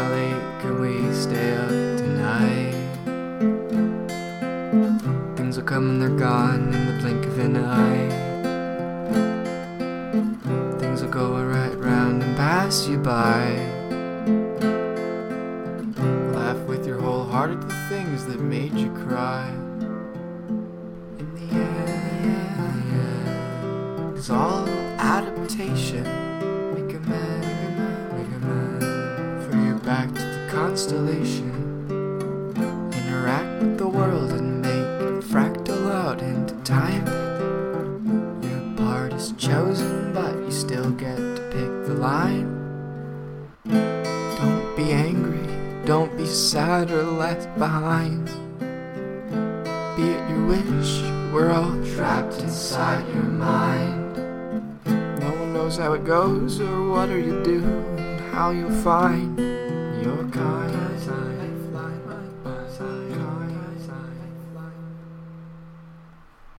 How late can we stay up tonight? Things will come and they're gone in the blink of an eye. Things will go right round and pass you by. Laugh with your whole heart at the things that made you cry. In the end, it's all adaptation. Constellation. Interact with the world and make fractal out into time. Your part is chosen, but you still get to pick the line. Don't be angry, don't be sad or left behind. Be it your wish, we're all trapped inside your mind. No one knows how it goes or what are you do and how you'll find your kind.